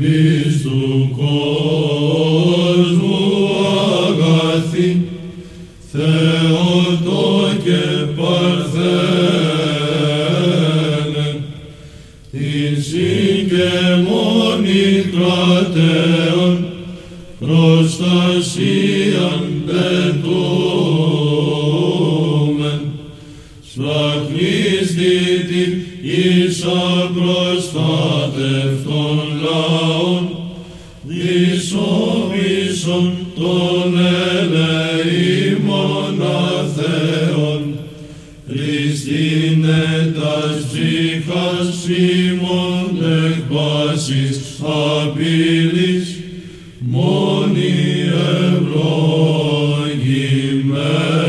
ελπίς του κόσμου αγαθή, Θεότο και Παρθένε, την συγκαιμόνη κρατέων, προστασίαν πετούμεν, στα Χριστή την ίσα προστάτευτον λαών, τον ελεήμων Χριστίνε τας ψυχας ημών εκ βάσης μόνοι ευλογημένοι.